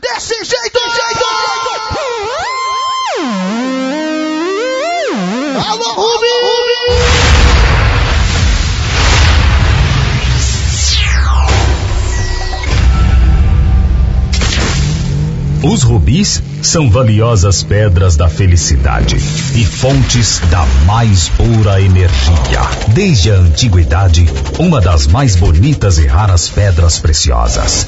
desse jeito. Rubis são valiosas pedras da felicidade e fontes da mais pura energia. Desde a antiguidade, uma das mais bonitas e raras pedras preciosas.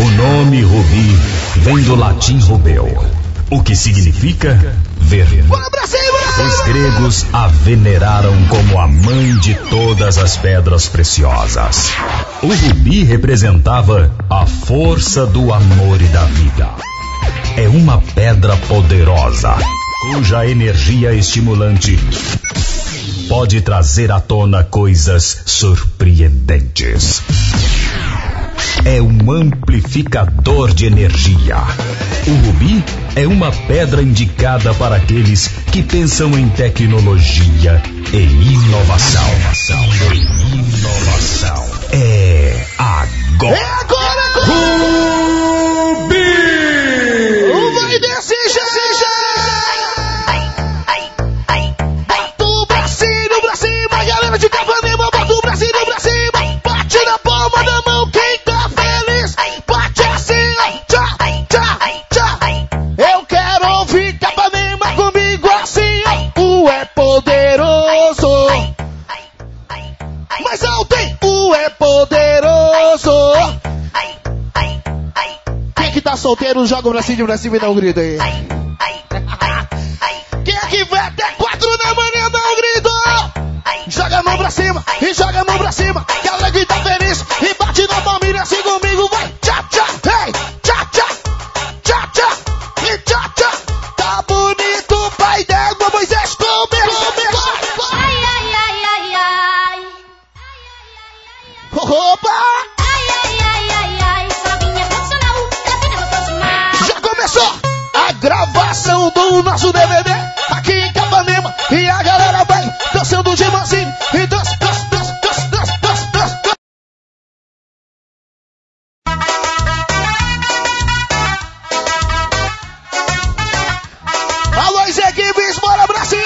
O nome rubi vem do latim rubeu, o que significa vermelho. Os gregos a veneraram como a mãe de todas as pedras preciosas. O rubi representava a força do amor e da vida é uma pedra poderosa, cuja energia estimulante pode trazer à tona coisas surpreendentes. É um amplificador de energia. O rubi é uma pedra indicada para aqueles que pensam em tecnologia e inovação. Inovação. É agora. É agora, agora. Solteiro, joga o bracinho pra cima e dá um grito aí. Quem é que vai até quatro da manhã, dá um grito. Joga a mão pra cima e joga a mão pra cima. Galera que tá feliz e bate na família assim comigo, vai. Nosso DVD aqui em Capanema e a galera vai dançando de mansinho e dança, dança, dança, dança, dança, dança, dança, dança. Alô, as equipes, bora pra cima!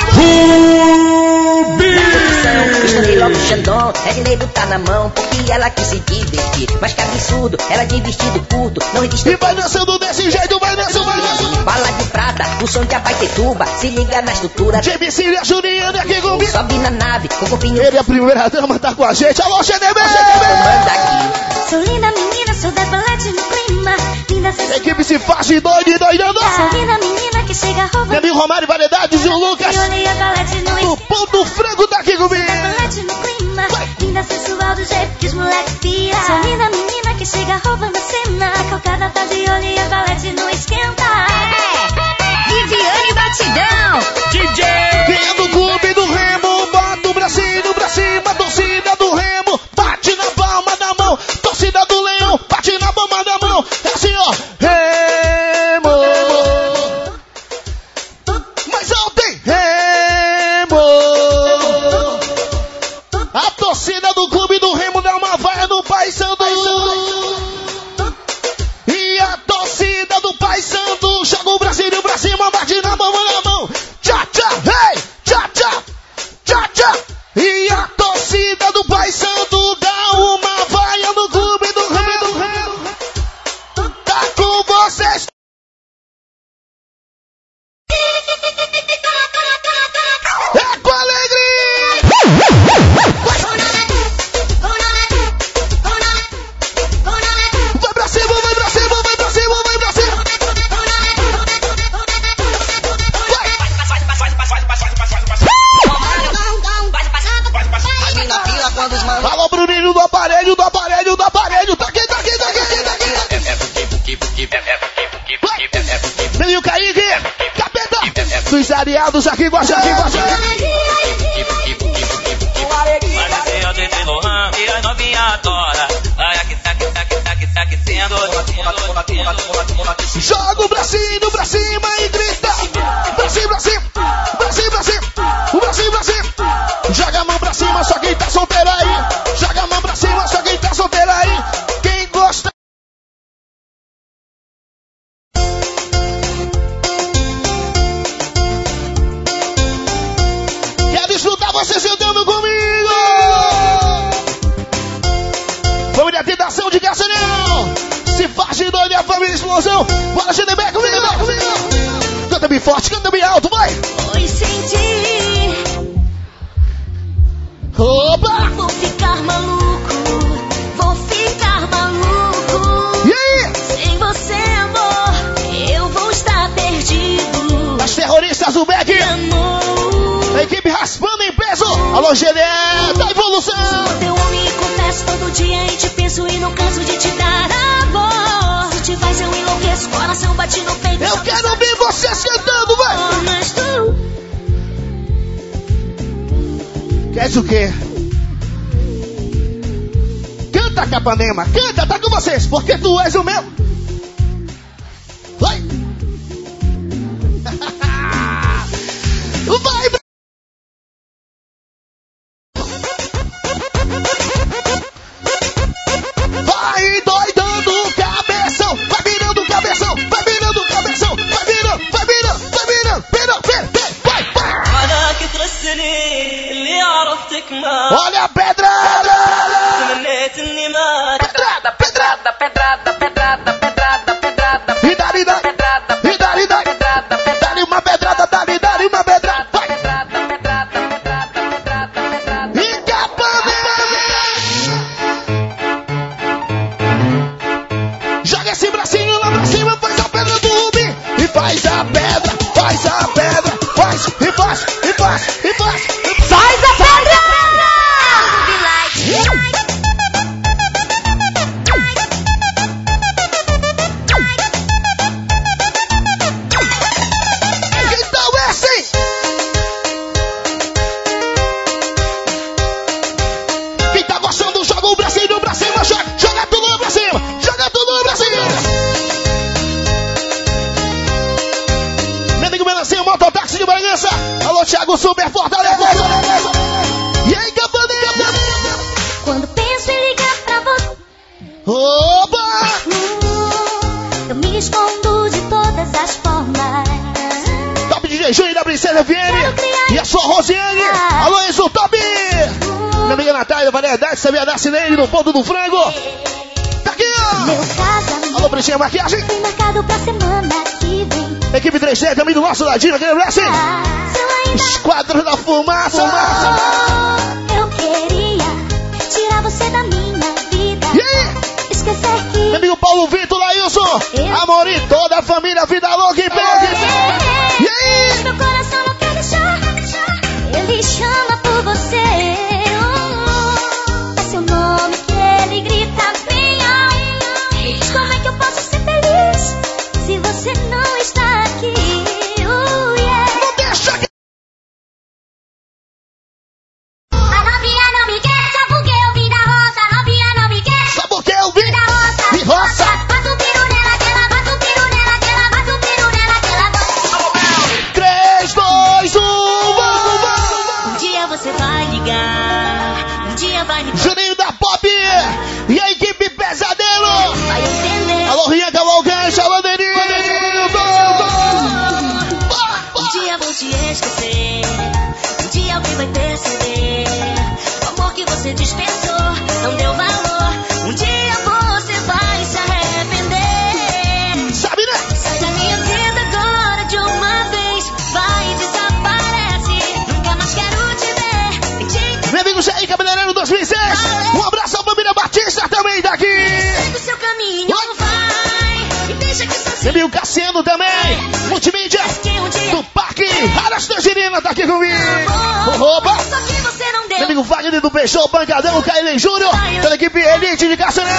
Escolhi logo o Xandão, Edneiro tá na mão, porque ela quis se divertir. Mas que absurdo, ela de vestido curto, não resiste. E vai dançando desse jeito, vai dançando. O som de Abaitetuba, se liga na estrutura. Jamie Cília, a Juliana aqui comigo. Sobe na nave, com o corpinho Ele, a primeira dama, tá com a gente. Alô, GDB! manda aqui. Sou linda menina, sou da balete no clima. Linda sensação. equipe se faz de doido e doidando. Sou linda menina que chega roubando. amigo Romário Variedades e o Lucas. E O pão do frango tá aqui comigo. Balete no clima. Linda sensual do jeito que os moleques pira. Sou linda menina que chega roubando a cena. A calcada tá de olho e a balete não esquenta. Viviane Batidão. Quem é Márcia Zubek. A equipe raspando em peso. Alô, GDE da evolução. Sou teu homem e confesso todo dia e te penso e não canso de te dar amor. Se te faz eu enlouqueço, coração bate no peito. Eu quero ouvir você cantando, vai. Mas tu... Queres o quê? Canta, Capanema, canta, tá com vocês, porque tu és o meu. Alô, Thiago Super, fortaleza. E aí, Campaninha? Quando penso em ligar pra você. Opa! Eu me escondo de todas as formas. Top de Júnior da Princesa FM. E a sua Rosiane. Alô, isso, Top! Minha amiga Natália, variedade, sabia da Cineide no ponto do frango. Tá aqui, ó! Alô, Princesa, maquiagem. Tem marcado pra semana que vem. Equipe 3G também do nosso ladinho, aquele abraço. Ah, Esquadrão da fumaça. fumaça. Eu queria tirar você da minha vida. Yeah. Esquecer que. Meu amigo Paulo Vitor, Lailson, Amor e toda a família aqui comigo. Opa! Meu amigo Wagner do Peixão, Bancadão, Kailen Júnior, pela equipe Elite de Caçaré.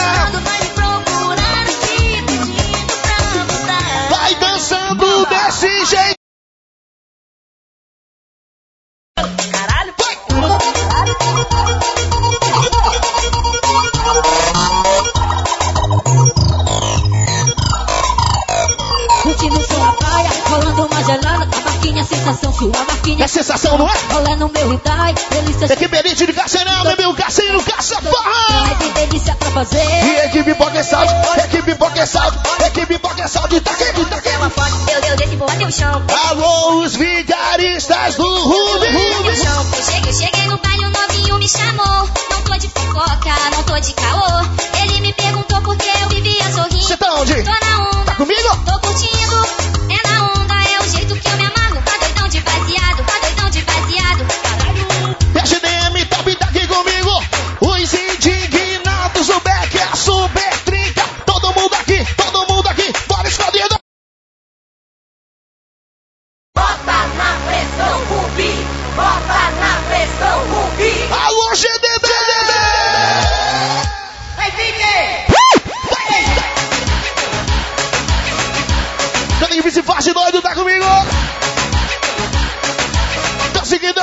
é saldo, equipe pipoca é saldo, tá quente, tá quente. Uma foto, meu Deus, desse bolo até o chão. Alô, os vigaristas do Rubi. Eu cheguei, cheguei no baile, o novinho me chamou. Não tô de pipoca, não tô de caô.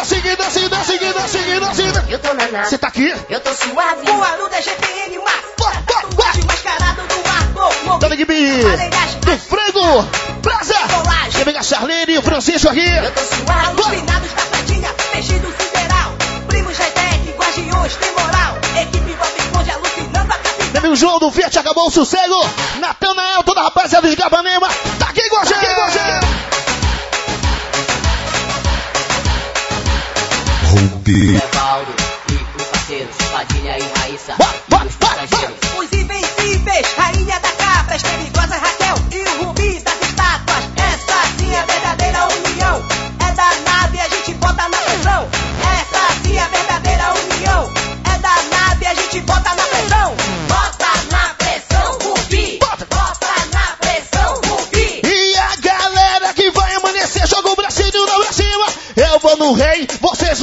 Tá tá tá tá seguindo, tá seguindo, tá seguindo. Eu tô Você tá aqui? eu tô suave. Voando da GPM Max. Bora, bora, bora. Desmascarado do Marco. Tá na equipe do Fredo. Praza. Quem vem a Charlene e o Francisco aqui. Eu tô suave. Alucinados da Pratinha. Mexido Sideral. Primos Retec. Guardiões. Tem moral. Equipe Bob Esponja. Alucinando a capital. Meu amigo João do Fiat acabou o sossego. Natanael, toda a rapaziada de Capanema. Tá aqui com a gente. Tá aqui com a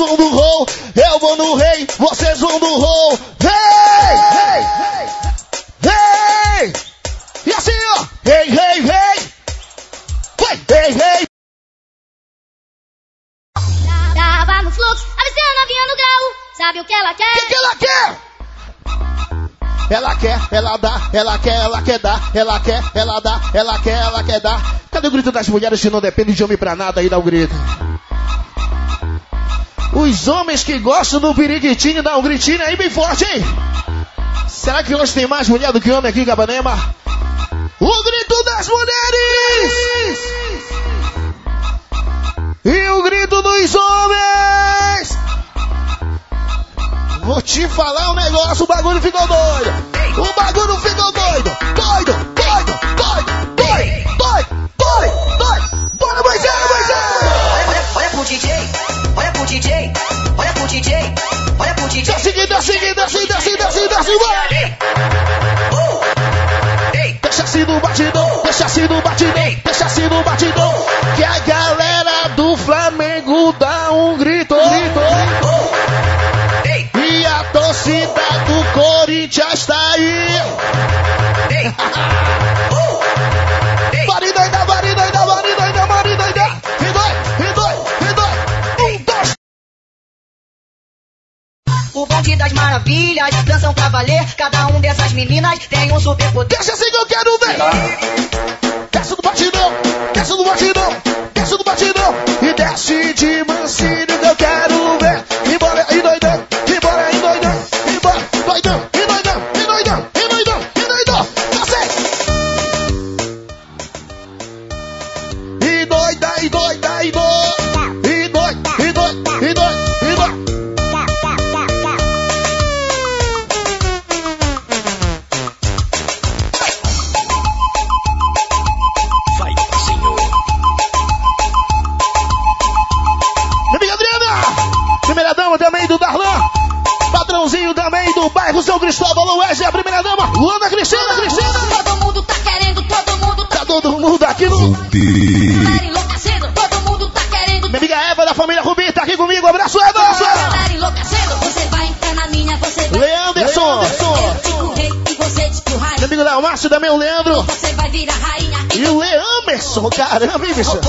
no roll. Eu vou no rei, no roll. Rei! Rei! Rei! E assim, ó. Rei, rei, rei! Vai, rei, rei! Tava no fluxo, avisando a vinha no grau. Sabe o que ela O que, quer? que ela quer? Ela quer, ela dá, ela quer, ela quer dar, ela quer, ela dá, ela quer, ela quer dar. Cadê o grito das mulheres que não depende de homem pra nada aí dá o grito? Os homens que gostam do periquitinho dá um gritinho aí bem forte, hein? Será que hoje tem mais mulher do que homem aqui em Cabanema? O grito das mulheres! E o grito dos homens! Vou te falar um negócio, o bagulho ficou doido. O bagulho ficou. Doido, DJ, olha pro DJ, olha pro DJ. Tá seguindo, tá seguindo, tá seguindo. vai. Deixa assim no batidão, deixa assim no batidão, deixa assim no batidão. Léo Márcio também, o Leandro. Você vai virar rainha. E o Leamerson, caramba, hein, bicho?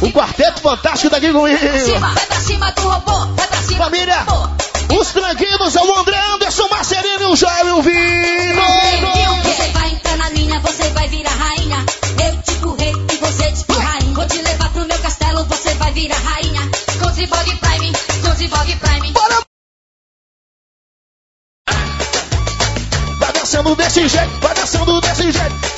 O quarteto fantástico tá aqui comigo. Cima, vai pra cima do robô, vai pra cima Família, os tranquilos é o André Anderson, Marcelino e o Jairo Vino. Você vai entrar na minha, você vai virar rainha. Eu digo rei e você digo rainha. Vou te levar pro meu castelo, você vai virar rainha. Com Zibog Prime, com Zibog Prime. Bora! Dançando desse jeito, vai dançando desse jeito.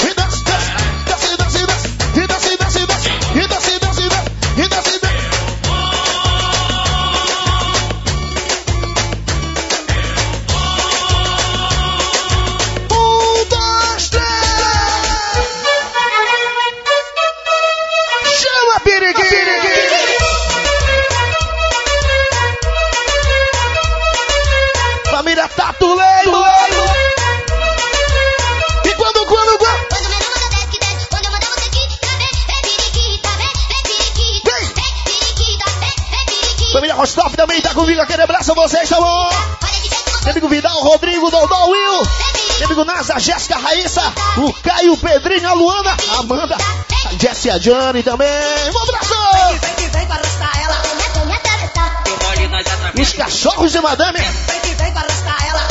Rostov também tá comigo. Aquele abraço a vocês, tá bom? Meu amigo Vidal, Rodrigo, Dodô, Will. Meu amigo Nasa, Jéssica, Raíssa. O Caio, Pedrinho, a Luana, a Amanda. A Jessie e a Jane também. Um abraço! Vem que vem com arrastar ela. E os cachorros de madame. Vem que vem com arrastar ela.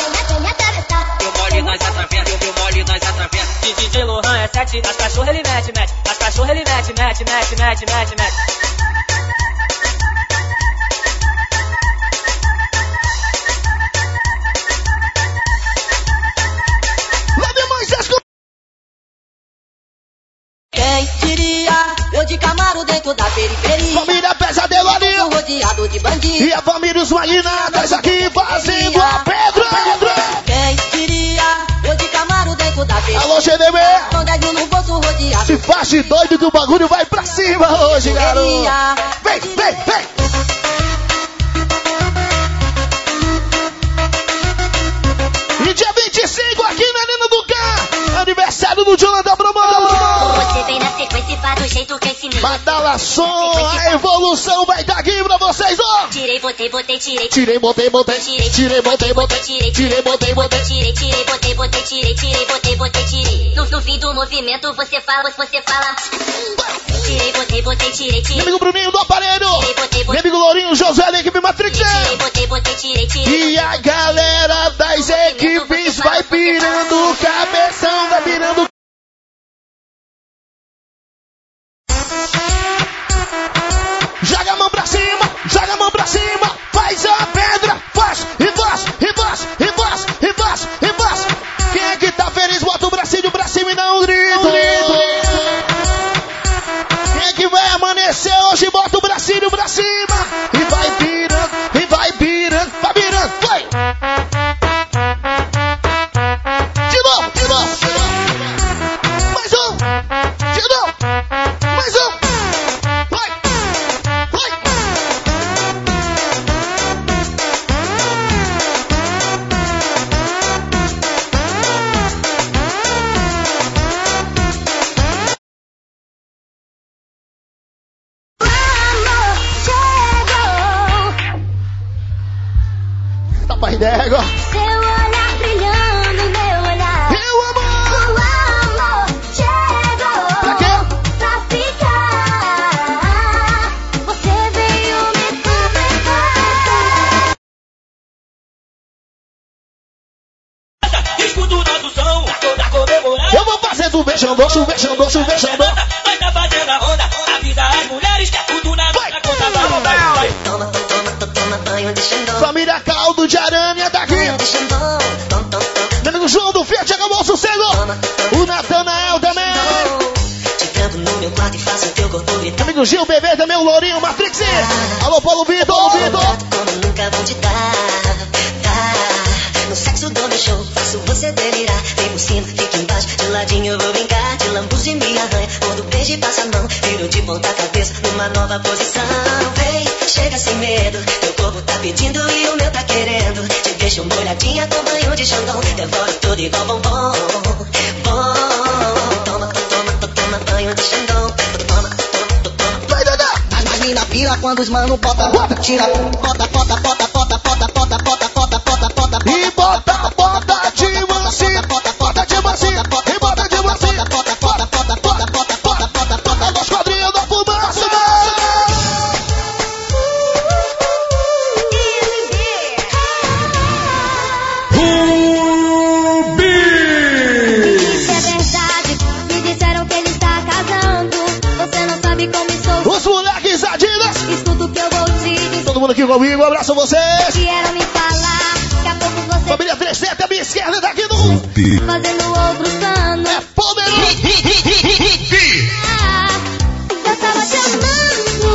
Eu mole nós atravessa. Eu mole nós atravessa. DJ Lohan é sete, as cachorras ele mete, mete. As cachorras ele mete, mete, mete, mete, mete, mete. Camaro dentro da periferia. família Pesadelo ali. Rodeado de bandidos. E a família Os Marinadas aqui fazendo a Pedro. Quem diria? Eu de Camaro dentro da periferia. Alô, GDB. Com dez no bolso rodeado. Se faz de doido que o bagulho vai pra cima hoje, garoto. Vem, vem, vem. E dia 25 aqui na Arena do Cá, aniversário do Jonathan Bromão. Jeito que eu ensinei. Badala som, a evolução vai estar aqui pra vocês, ó. Tirei, botei, botei, tirei. Tirei, botei, botei, tirei, botei, botei, tirei, tirei, botei, botei. tirei, tirei, botei, botei, tirei, tirei, botei, botei, tirei. No, fim do movimento você fala, você fala. Tirei, botei, botei, tirei, Meu tirei. amigo Bruninho do aparelho. Tirei, botei, Meu botei, amigo Lourinho, Josué da equipe Matrix. tirei, botei, botei, tirei, tirei. E a galera das equipes vai pirando o cabeção, vai pirando. Joga a mão pra cima, joga a mão pra cima, faz a pedra, faz, e faz, e faz, e faz, e faz, e faz. Quem é que tá feliz, bota o bracinho pra cima e dá um grito. Quem é que vai amanhecer hoje, bota o bracinho pra cima e vai pirando, e vai pirando, vai pirando, vai. D'égua. Seu olhar brilhando, meu olhar. Meu amor. O amor chegou Pra quê? pra ficar. Você veio me completar. Escuta o nosso som, toda comemorando. Eu vou fazer do beijandô, chuvejandô, chuvejandô. Nós amigo Gil Bebê também, o Lourinho Matrix. Alô, Paulo Vitor, Paulo Vitor. Como nunca vão te dar. Tá. No sexo do meu show, faço você delirar. Vem por cima, fica embaixo, de ladinho vou brincar. De lambuz e me arranha, quando beijo e passa a mão. Viro de ponta cabeça, numa nova posição. Vem, chega sem medo. Teu corpo tá pedindo e o meu tá querendo. Te deixo molhadinha com banho de xandão. Devoro tudo igual bombom. Quando os mano bota, bota, tira, bota, bota, bota, Todo mundo aqui comigo, um abraço a vocês. Vieram me falar. Daqui a pouco você Família 37, a minha esquerda daqui do. fazendo outros planos. É poderoso. Ah, Eu tava te amando.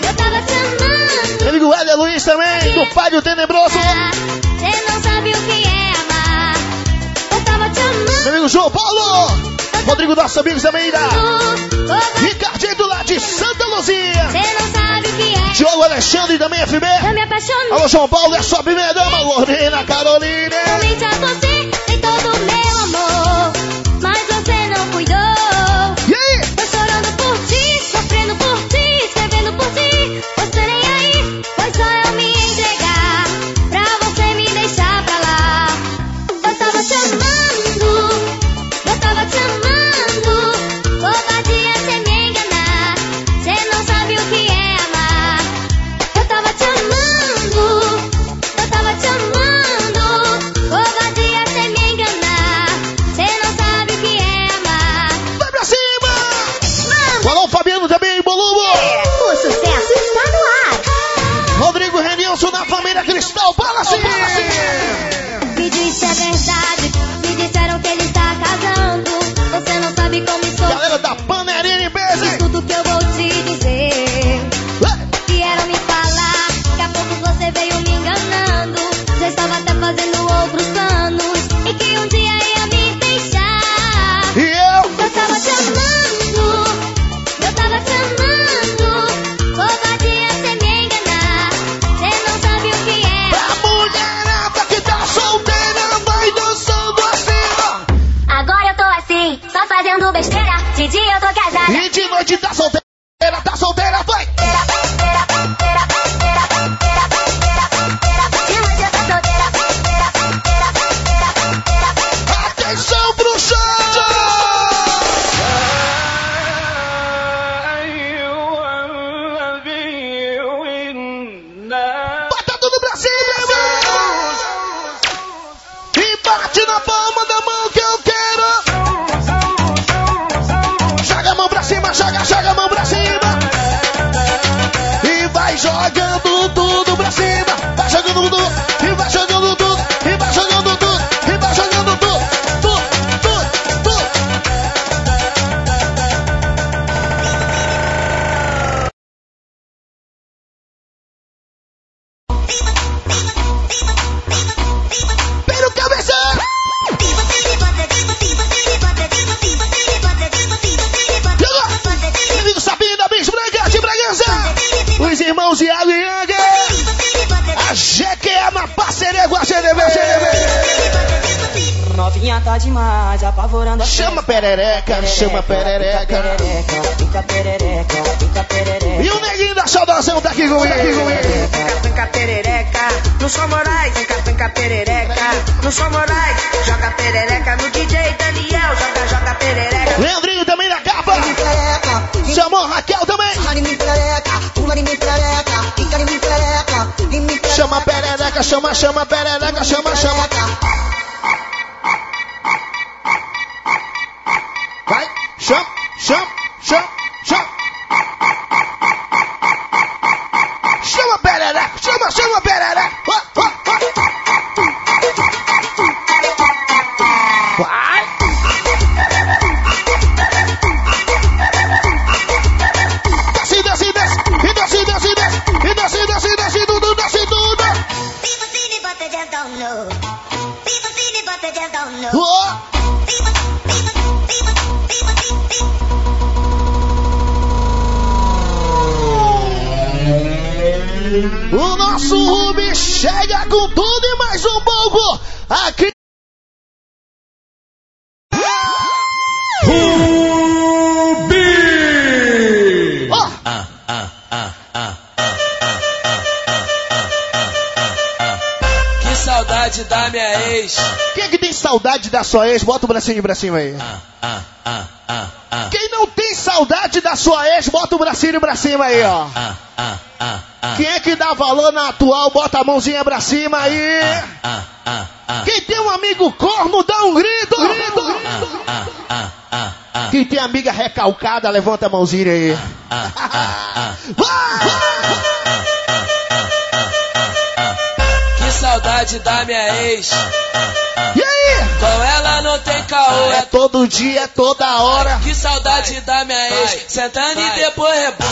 Eu tava te amando. Meu amigo Hélio Luiz também, do Pai do Tenebroso. Você não sabe o que é amar. Eu tava te amando. Meu amigo João Paulo. Rodrigo, nossos amigos também da Você Ricardinho do lado de Santa Luzia. não Diogo Alexandre também FB. Eu me apaixonei. Alô, João Paulo, é sua primeira dama, Lorena Carolina. Somente a você sua ex? Bota o bracinho pra cima aí. Quem não tem saudade da sua ex, bota o bracinho pra cima aí, ó. Quem é que dá valor na atual, bota a mãozinha pra cima aí. Quem tem um amigo corno, dá um grito, grito. Quem tem amiga recalcada, levanta a mãozinha aí. Que saudade da minha ex. Com ela não tem caô. É É todo dia, é toda hora. que saudade da minha ex. Sentando e depois rebola.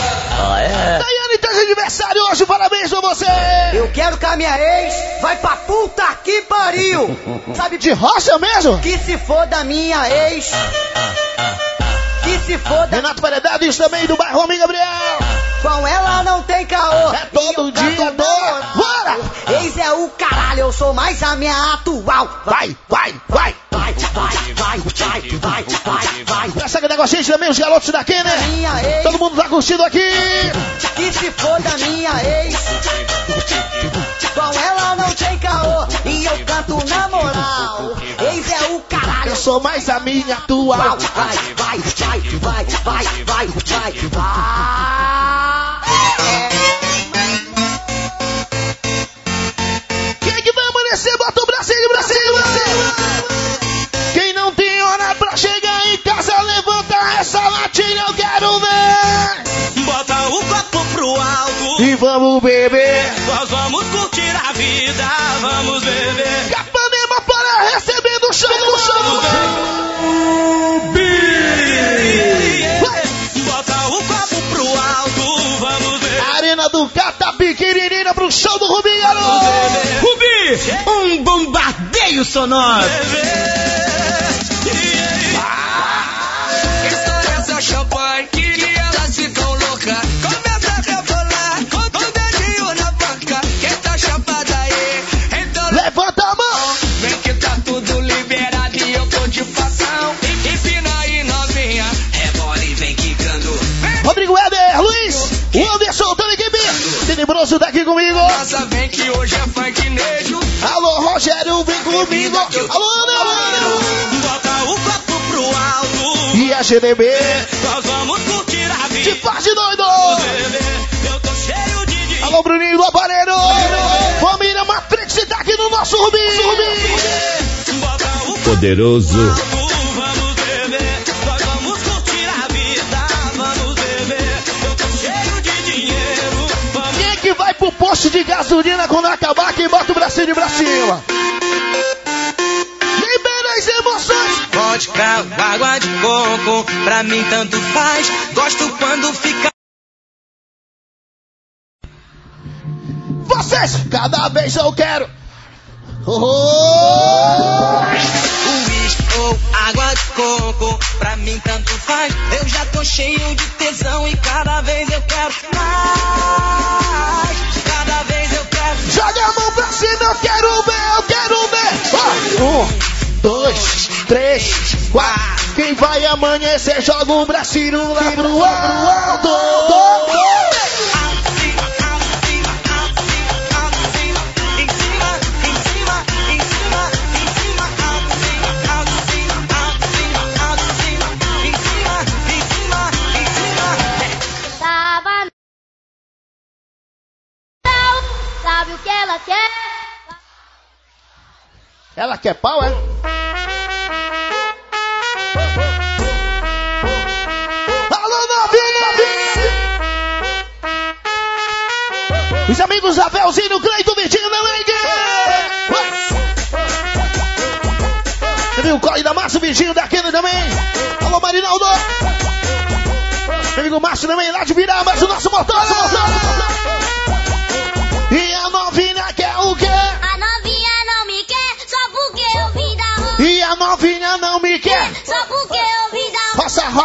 Daiane tá de aniversário hoje, parabéns pra você! Eu quero que a minha ex vai pra puta que pariu. Sabe De rocha mesmo? que se for da minha ex. Que se for da Renato Paredados também do bairro Homem Gabriel. com ela não tem caô. É todo E dia, canto eu sou mais a minha atual. Vai, vai, vai! Vai, vai, vai, vai, vai, vai, vai. Pra saber com a gente também, os garotos daqui, né? Todo mundo tá curtindo aqui. que se for da minha ex. Com ela não tem caô. E eu canto na moral. Ex é o caralho, Eu sou mais a minha atual. Vai, vai, vai, vai, vai, vai, vai, vai, E vamos beber. Nós vamos curtir a vida, vamos beber. Capanema para receber do chão, do chão. Bota o copo pro alto, vamos beber. Arena do Cata pequenininha pro show do Rubinho. Rubi, um bombardeio sonoro. Estoura Tenebroso daqui comigo. nossa, vem que hoje é funknejo. Alô, Rogério, vem comigo. Alô, Leandro. Bota o copo pro alto. E a GDB, Nós vamos curtir a de vida. parte doido. Eu tô cheio de dinheiro. Alô, Bruninho do Aparelho. Família Matrix tá aqui no nosso Rubinho. Poderoso posto de gasolina quando acabar? Quem bota o bracinho pra cima? Libera as emoções. Vodka, água de coco, pra mim tanto faz. Gosto quando fica. Vocês, cada vez eu quero. Oh! Uísque ou água de coco, pra mim tanto faz. Eu já tô cheio de tesão e cada vez eu quero mais. Joga a mão pra cima, eu quero ver, eu quero ver. Ó, um, dois, três, quatro. Quem vai amanhecer, joga o bracinho lá pro alto. Sabe o que ela quer. Ela quer pau, é? Os amigos Abelzinho, Cleito, Vitinho, Melengue! Meu amigo Corre da Márcio, Virgínio daquele também. Alô, Marinaldo! Meu amigo Márcio também, lá de Virabas, o nosso motor! Nosso motor.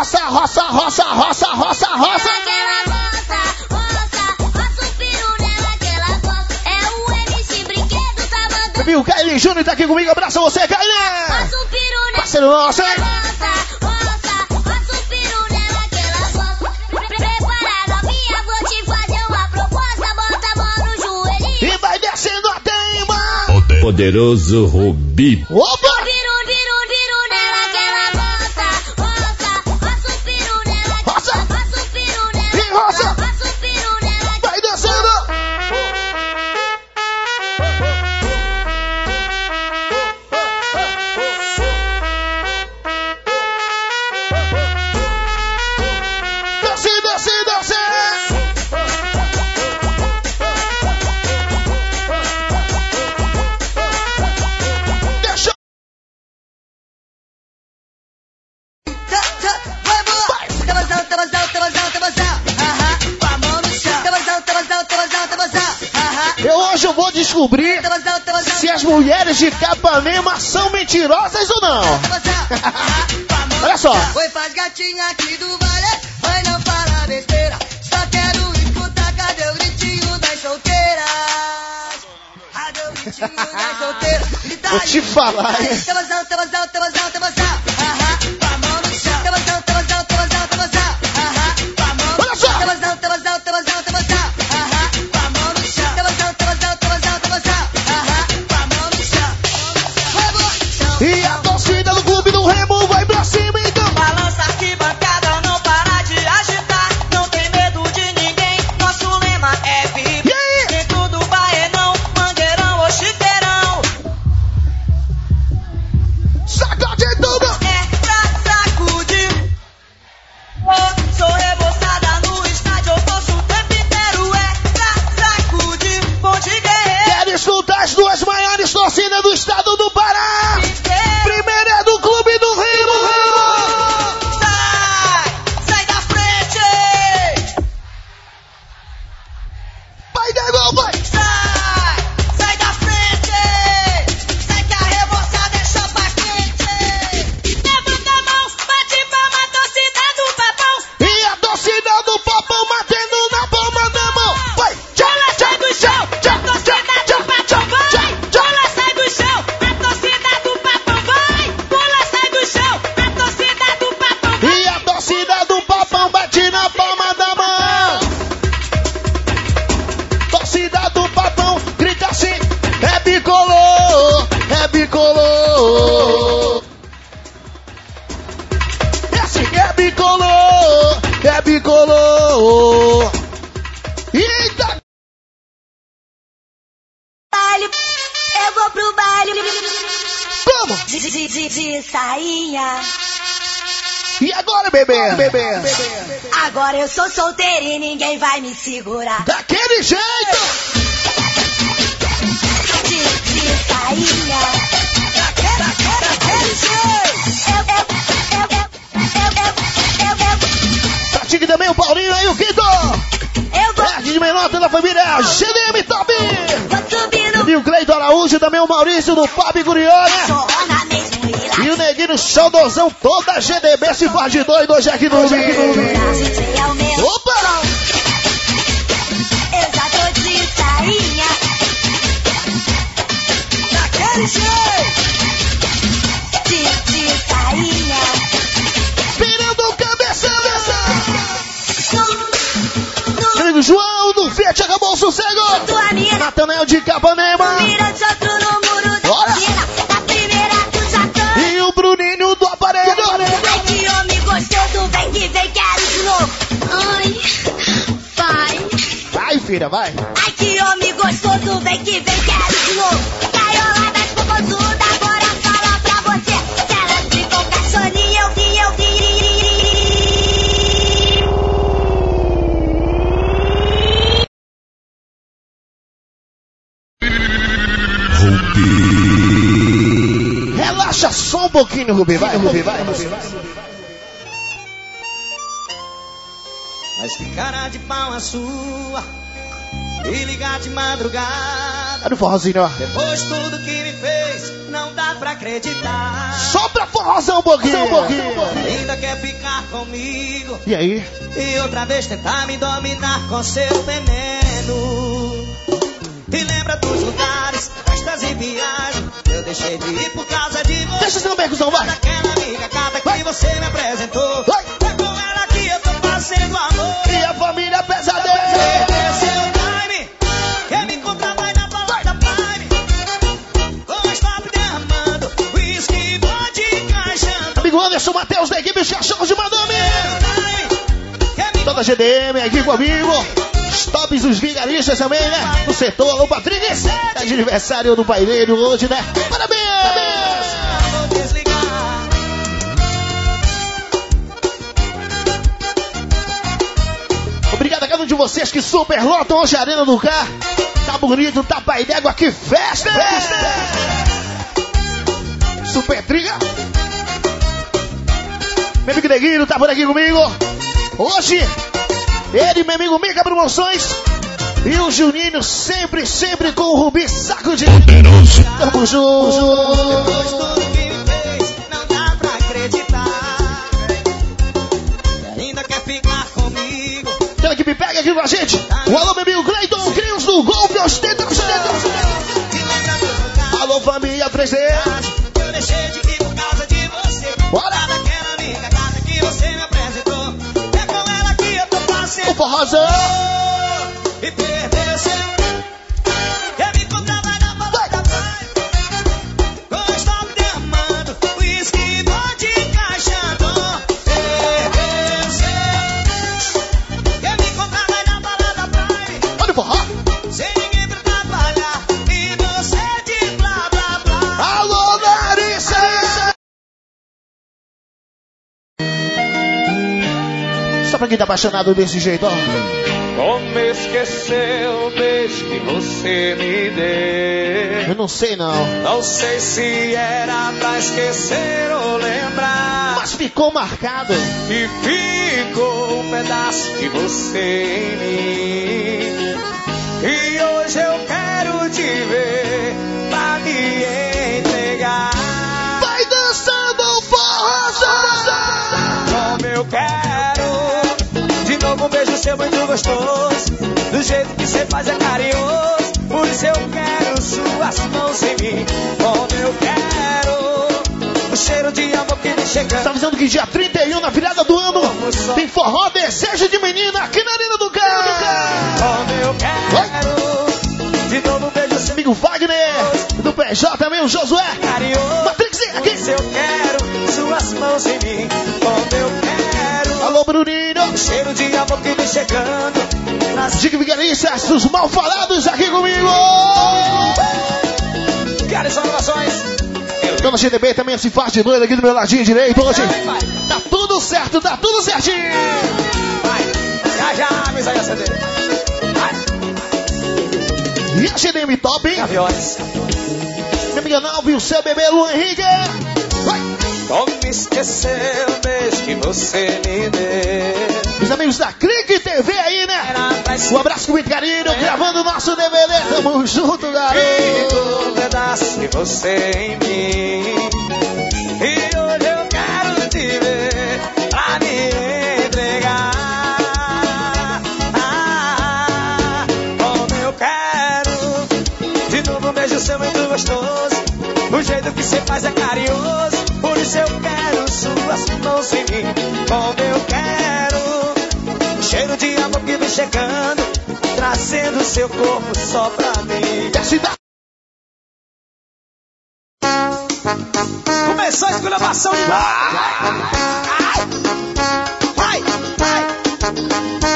Roça. Roça, roça, roça, roça, roça, roça, roça. Que ela gosta, roça, roça o peru nela que ela gosta. É o MC Brinquedo, tá mandando. Viu, Kailin Júnior tá aqui comigo. Abraço a você, Kailin. Roça o peru nela. Parceiro nosso, hein? Roça, roça, roça o peru nela que ela gosta. Pre- Prepara novinha, vou te fazer uma proposta. Bota a mão no joelhinho. E vai descendo até embaixo. Poderoso Rubi Opa! Ninguém vai me segurar. Daquele jeito! De, de sainha. Daquele jeito. Eu, eu, eu, eu, eu, eu, eu, Pratique também o Paulinho aí, o Quinto! eu, vou, Perde de menota da família GDM Top! vou subir no E o Cleiton Araújo, também o Maurício do. Zorrona mesmo e o Neguinho Saudosão, toda a GDB se faz de doido hoje aqui no menos. Opa! João do Fiat acabou o sossego! Natanael de Capanema! Bora. tá. E o Bruninho do aparelho! Ai, que homem gostoso. Vem que vem, quero de novo. Ai, vai. Vai, filha, vai! Ai, que homem gostoso. Vem que vem, quero de novo. Relaxa só um pouquinho, Rubi, vai, Rubi, vai. Mas que cara de pau a sua E ligar de madrugada Olha o forrozinho, ó. Depois de tudo que me fez Não dá pra acreditar Só pra forrozão um pouquinho, um pouquinho. Ainda quer ficar comigo E aí? E outra vez tentar me dominar com seu veneno E lembra dos lugares, festas e viagens Eu deixei de ir por causa de você Deixa esse becozão, vai! Daquela amiga gata que você me apresentou Vai. Equipe Os Cachorros de Madame! Toda a GDM aqui comigo. Os tops, os vigaristas também, né? No setor, o Patrick. Tá de aniversário do pai dele hoje, né? Parabéns! Desligar Obrigado a cada um de vocês que super lotam hoje a Arena do Car. Tá bonito, tá pai d'égua, que festa! Super Triga. Meu amigo Neguinho tá por aqui comigo. Hoje, ele, meu amigo Mica Promoções. E o Juninho sempre, sempre com o Rubi Saco de... Poderoso. Tamo junto. Que me fez Não dá pra acreditar ainda quer ficar comigo equipe pega aqui com a gente. O alô, meu amigo Cleiton, Crios do Golpe, ostenta, ostenta. Lugares Alô, família 3D. O forrozão. E perdeu pra quem tá apaixonado desse jeito, ó. Como esquecer o beijo que você me deu? Eu não sei não. Não sei se era pra esquecer ou lembrar. Mas ficou marcado. E ficou um pedaço de você em mim. E hoje eu quero te ver pra me seu muito gostoso Do jeito que você faz é carinhoso. Por isso eu quero suas mãos em mim Como eu quero. O cheiro de amor que me chegando. Tá avisando que dia 31, na virada do ano, tem forró Desejo de Menina aqui na Arena do Carro. Como eu quero. De novo beijo seu Amigo Wagner, do PJ também, o Josué. carinhoso. Matrix, Por aqui. isso eu quero suas mãos em mim Como eu quero Alô, Bruninho. Cheiro de amor que me chegando Nas Diga Vigaristas, os mal falados aqui comigo. Quero informações Dona GDB também se faz de doido aqui do meu ladinho direito hoje. Tá tudo certo, tá tudo certinho. Vai, já já, avisa aí a CD. Vai, E a GDM Top, hein? gaviões. Minha amiga Nalvi, o seu bebê Luan Henrique. Vai. Como esquecer o beijo que você me deu? Os amigos da Clique TV aí, né? Um abraço com muito carinho, gravando o nosso DVD. Tamo junto, garoto. um pedaço de você em mim. E hoje eu quero te ver pra me entregar. Ah, como eu quero. De novo um beijo seu muito gostoso. O jeito que você faz é carinhoso. Por isso eu quero suas mãos em mim. Como eu quero. Cheiro de amor que vem chegando. Trazendo seu corpo só pra mim. Começou a esculhambação de Vai, vai.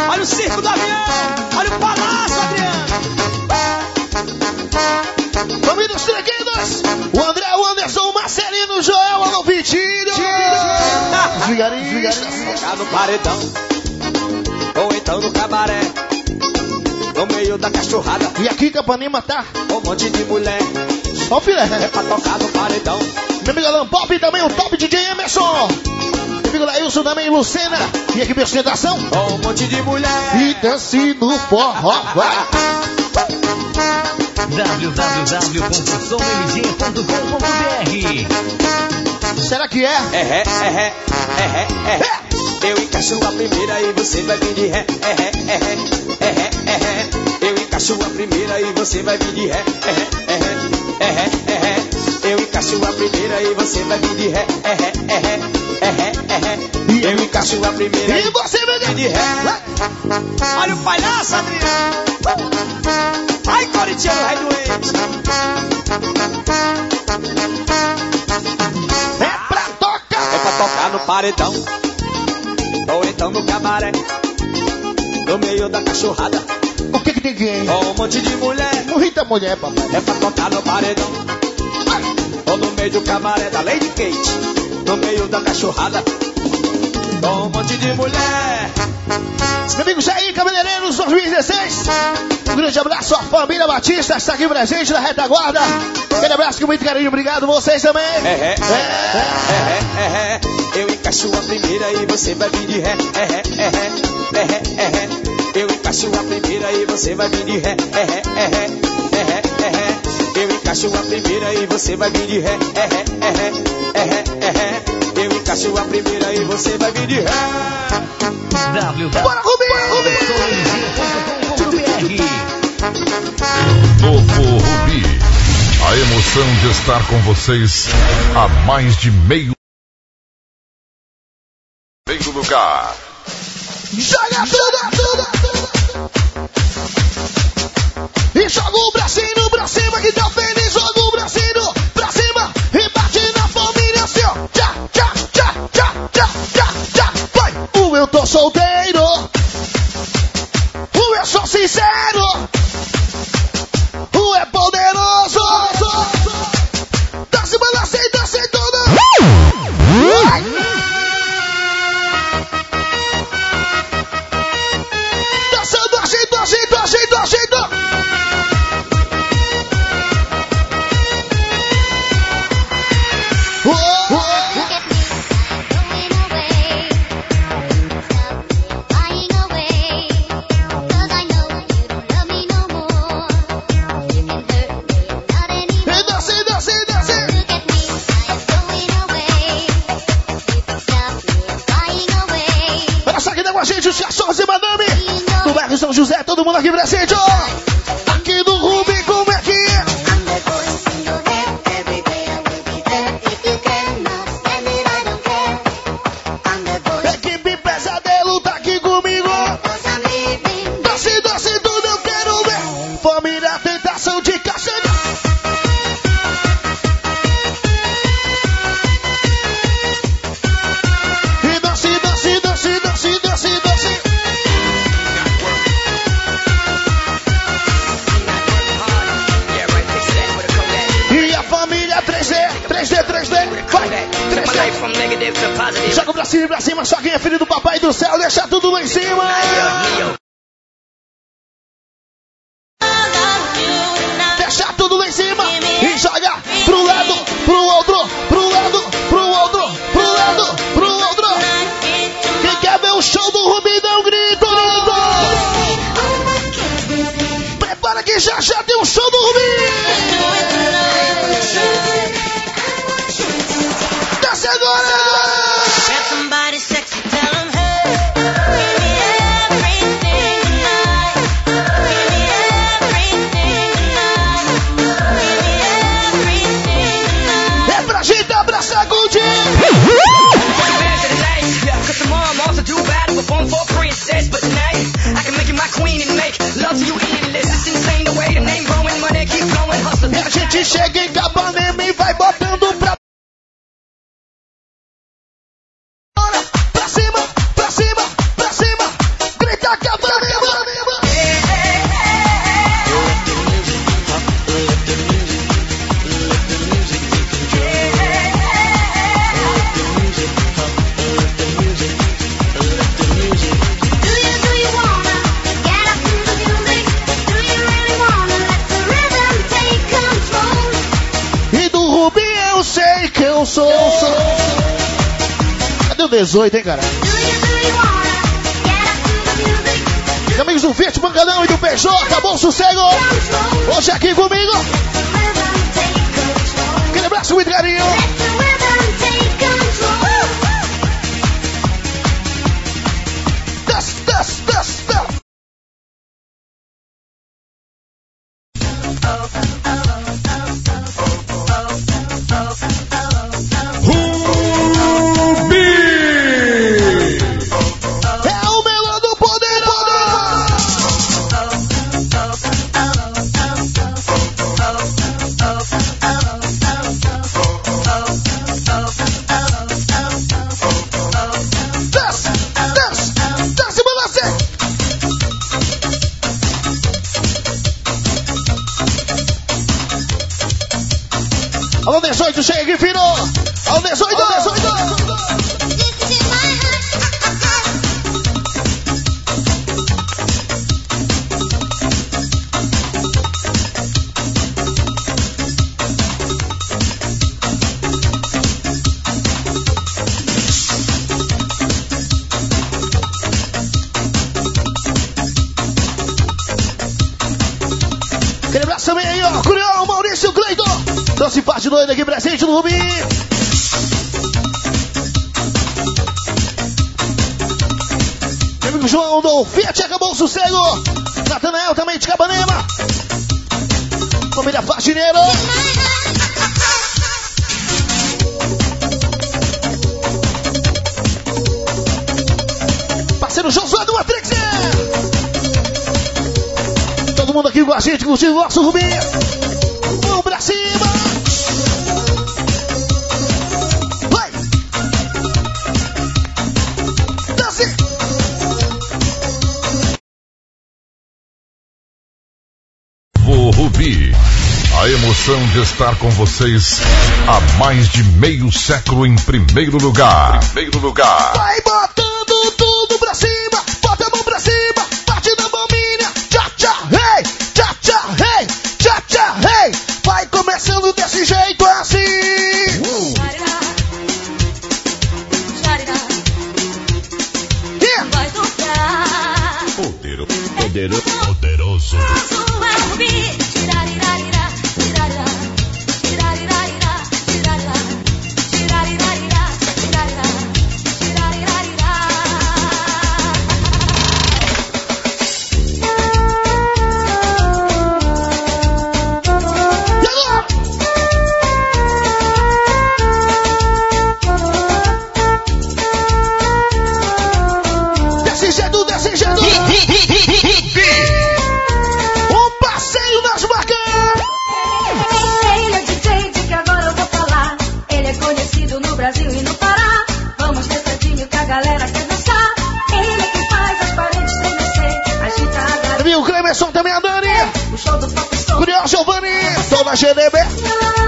Olha o circo do avião. Olha o palácio, Adriano. Família dos Trequeiros. O André, Marcelino, Joel, o Vitinho. Os Vigaristas. Tocar no paredão. Ou então no cabaré. No meio da cachorrada. E aqui em Capanema tá Um monte de mulher. o filé. É pra tocar no paredão. Meu amigo Alan Pop também, o top DJ Emerson. Meu amigo Lailson também, Lucena. E aqui minha ostentação. Um monte de mulher. E dance no forró. Vai. www.somlg.com.br Será que é? É é é ré, é ré. Eu encaixo a primeira e você vai vir de ré. É é é é ré. Eu encaixo a primeira e você vai vir de ré. É é é é. Eu encaixo a primeira e você vai vir de ré. É ré, é ré, é ré, é ré. Eu encaixo a primeira E você, vai vir de ré. Olha o palhaço, Adriano. Ai, Coritiano, rei doente. É pra tocar. É pra tocar no paredão. Ou então no cabaré. No meio da cachorrada. O que que tem ir? Com um monte de mulher. Muita mulher, papai. É pra tocar no paredão. Meio do cabaré da Lady Kate. No meio da cachorrada. Com um monte de mulher. Meu amigo Jair Cabeleireiros 2016. Um grande abraço à família Batista, está aqui presente na retaguarda. Grande abraço com muito carinho, obrigado vocês também. É é é é. Eu encaixo a primeira e você vai vir de. É é é é ré. Eu encaixo a primeira e você vai vir de ré. Eu encaixo a primeira e você vai vir de ré. É ré, é ré, é ré, é ré. Eu encaixo a primeira e você vai vir de ré. Bora, Rubinho! Novo Rubi. A emoção de estar com vocês há mais de meio. Meio lugar. Joga tudo, tudo! E joga o pra cima que tá feliz, joga o brasil pra cima e bate na família assim, ó. Tchá, tchá, tchá, tchá, tchá, tchá, tchá. Vai, o eu tô solteiro, o eu é sou sincero, u é poderoso. Tá se manda tá sem, tá toda. Dançando, ajeito, assim, ajeito, assim, ajeito, assim, ajeito. José, todo mundo aqui presente! Oh! 18, hein, cara? Os amigos do Verde Mangalão e do PJ, bom sossego! Hoje aqui comigo! Aquele abraço muito carinho! Thiago Curião, Maurício Cleiton! Trouxe parte doida aqui presente no Rubi. Amigo João do Fiat acabou o sossego. Natanael também de Cabanema. Família Faxineiro. aqui com a gente, com o nosso Rubinho. Vamos pra cima! Vai! Dance! Vou Rubi. A emoção de estar com vocês há mais de meio século em primeiro lugar. Primeiro lugar. Vai, bota! Toda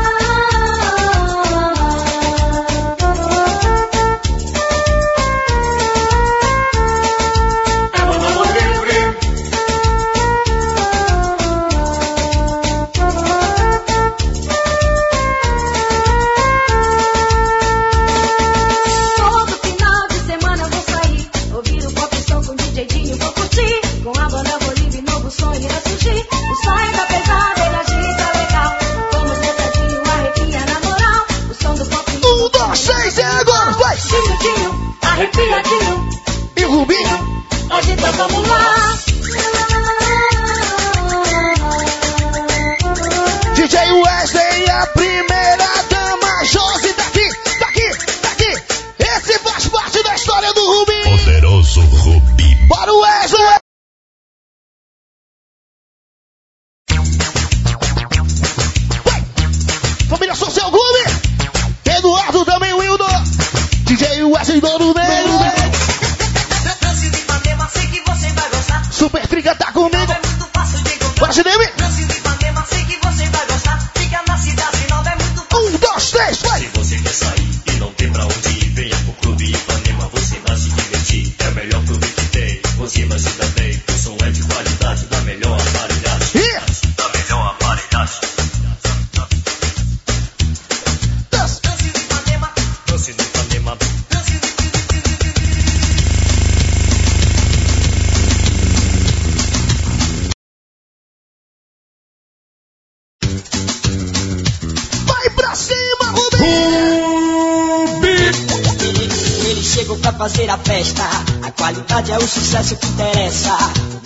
fazer a festa. A qualidade é o sucesso que interessa.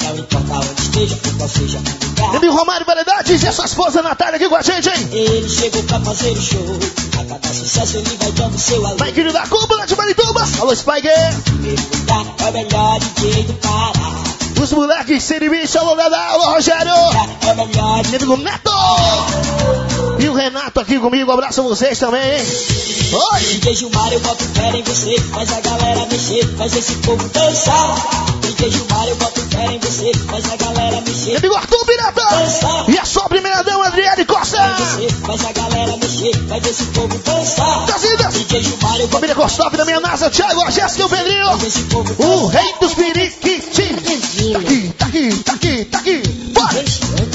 Não importa onde esteja, qual seja o lugar. Amigo Romário Variedades e a sua esposa Natália aqui com a gente, hein? Ele chegou pra fazer o show. A cada sucesso ele vai dando seu alô. Vai, querido da cúpula de Marituba. Alô, Spike. Primeiro lugar é o melhor DJ do Pará. Os moleques, Siribicho, alô, Dedé, alô, Rogério. É o melhor amigo Neto. E o Renato aqui comigo, abraço vocês também, hein? Oi. DJ Gilmar, eu boto fé em você. Faz a galera mexer, faz esse povo dançar. DJ Gilmar, eu boto fé em você. Faz a galera mexer. Amigo Arthur Pirata. E a sua primeira dama, Adriane Costa. Você faz a galera mexer, faz esse povo dançar. Trazidas. DJ Gilmar, eu Família Kostop da minha NASA, Thiago, a Jéssica e o Pedrinho. O rei dos periquitim. Tá aqui, tá aqui, tá aqui, tá aqui. Bora.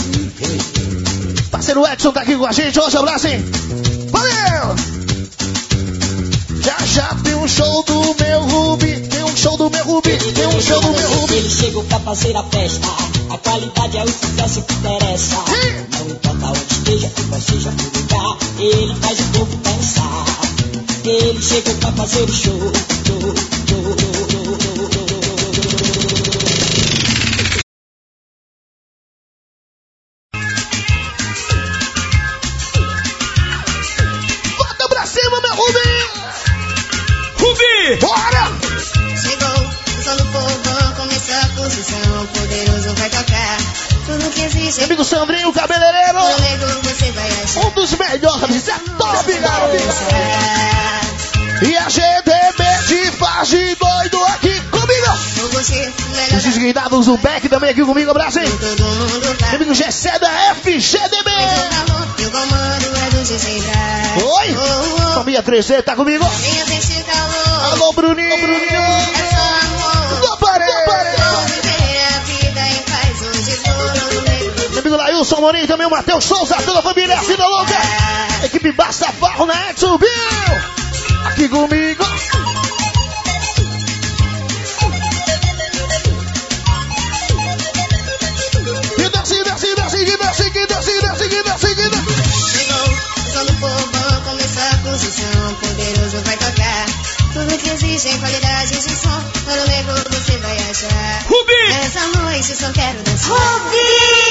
Parceiro Edson tá aqui com a gente hoje, abraço, hein? Valeu! Já já tem um show do meu Rubi, tem um show do meu Rubi, tem um show do meu Rubi. Ele chegou pra fazer a festa. A qualidade é o sucesso que interessa. Não importa onde esteja, qual seja o lugar. Ele faz o povo dançar. Ele chegou pra fazer o show. show, show, show, show, show, show, Rubi! Rubi! Bora! Chegou, o som do povão começou a posição. Poderoso vai tocar. Tudo que existe. Meu amigo Sandrinho, cabeleireiro. Achar. Um dos melhores, é top, garoto! E a GDB te faz de doido aqui comigo! Com você, melhor Os desguidados do Beck também aqui comigo, abraço, mundo Meu vai. amigo Gessé da FGDB! E o comando é do Família 3C, tá comigo? Venha sentir calor. Alô, Bruninho! Bruninho! É só amor. Não vida no meio do Meu amigo Lailson Morim, também o Matheus Souza, toda a família Cida Louca! Equipe Basta Farro na Edson Bill! Aqui comigo! Sem qualidade de som. Ouro Negro você vai achar. Rubi! Essa noite só quero dançar. Rubi!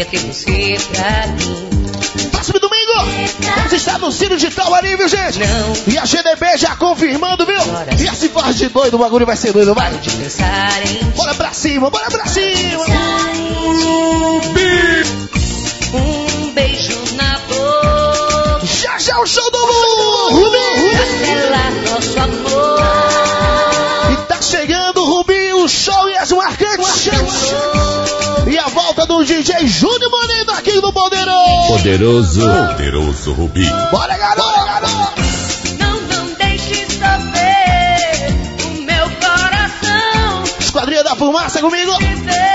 Dia ter você pra mim. Próximo domingo, vamos estar no Ciro de Tauari, viu, gente? E a GDB já confirmando, viu? E a se faz de doido, o bagulho vai ser doido, vai. De pensar em Bora pra cima, bora pra cima! um beijo na boca. Já já o show do Lu! Pra selar nosso amor. E tá chegando, Rubi, o show e as marcantes. DJ Júnior Moreno aqui no Poderoso. Poderoso. Poderoso Rubi. Bora, garoto, garoto! Não, não deixe sofrer o meu coração. Esquadrilha da Fumaça comigo. Viver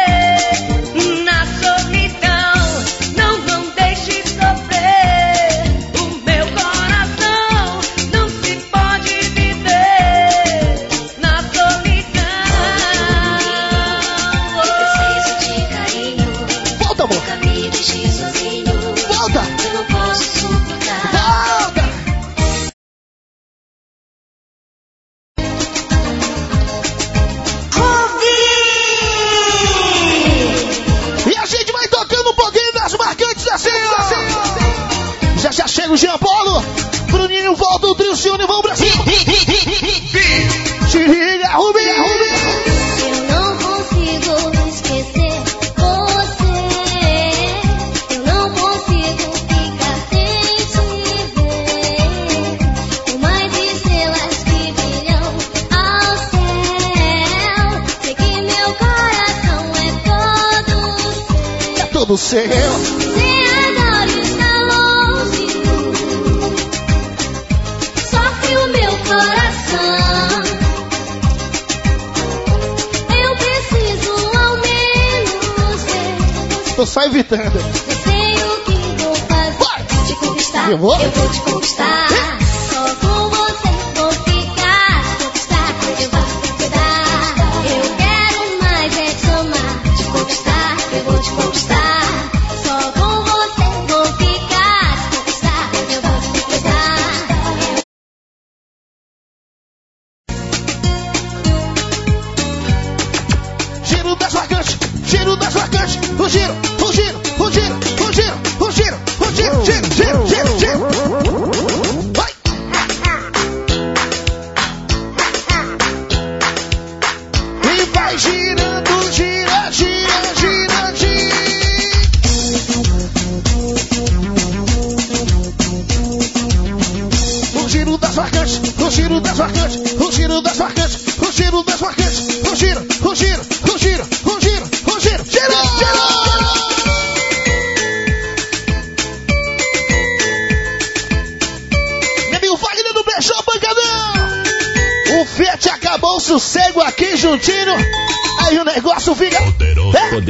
seu. Você agora está longe. Sofre o meu coração. Eu preciso ao menos ver. Tô só evitando. Eu sei o que vou fazer. Te conquistar. Eu vou? vou te conquistar.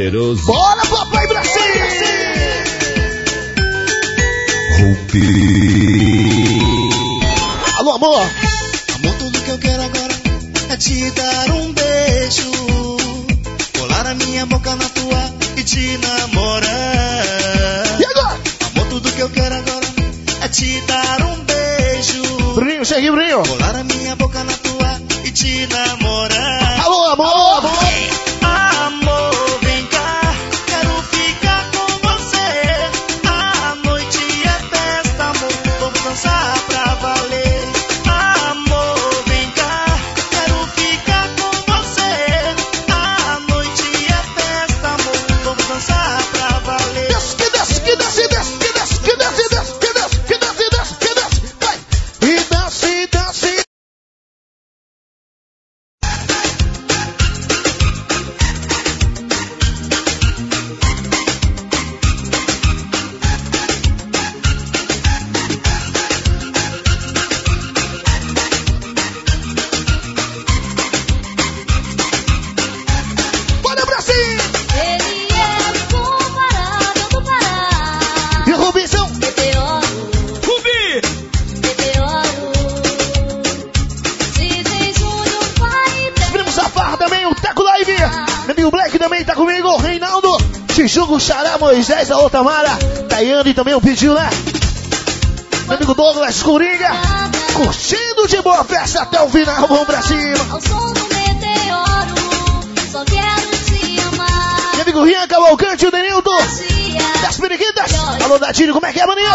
Poderoso. Bora, papai Brasil! Alô, amor! Amor, tudo que eu quero agora é te dar um beijo. Colar a minha boca na tua e te namorar. E agora? Amor, tudo que eu quero agora é te dar um beijo. Bruninho, chega aqui, Bruninho. Colar a minha boca na tua e te namorar. Alô, amor! amor. Amor, também o pediu, né? Meu amigo Douglas Coringa, curtindo de boa festa até o final, vamos pra cima. Ao som do meteoro, só quero te amar. Meu amigo Rian Cavalcante, o Denildo, das periquitas. Alô, Dadinho, como é que é, maninho?